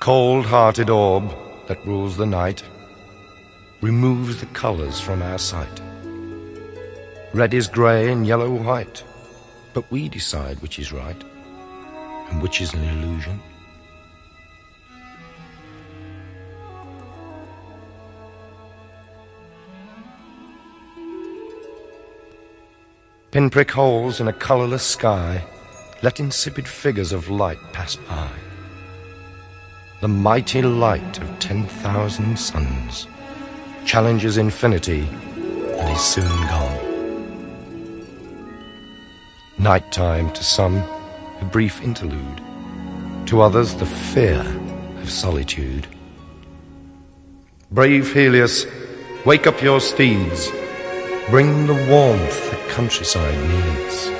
cold-hearted orb that rules the night removes the colors from our sight. Red is grey and yellow white, but we decide which is right and which is an illusion. Pinprick holes in a colourless sky let insipid figures of light pass by. The mighty light of ten thousand suns challenges infinity and is soon gone. Nighttime to some, a brief interlude, to others the fear of solitude. Brave Helios, wake up your steeds, bring the warmth the countryside needs.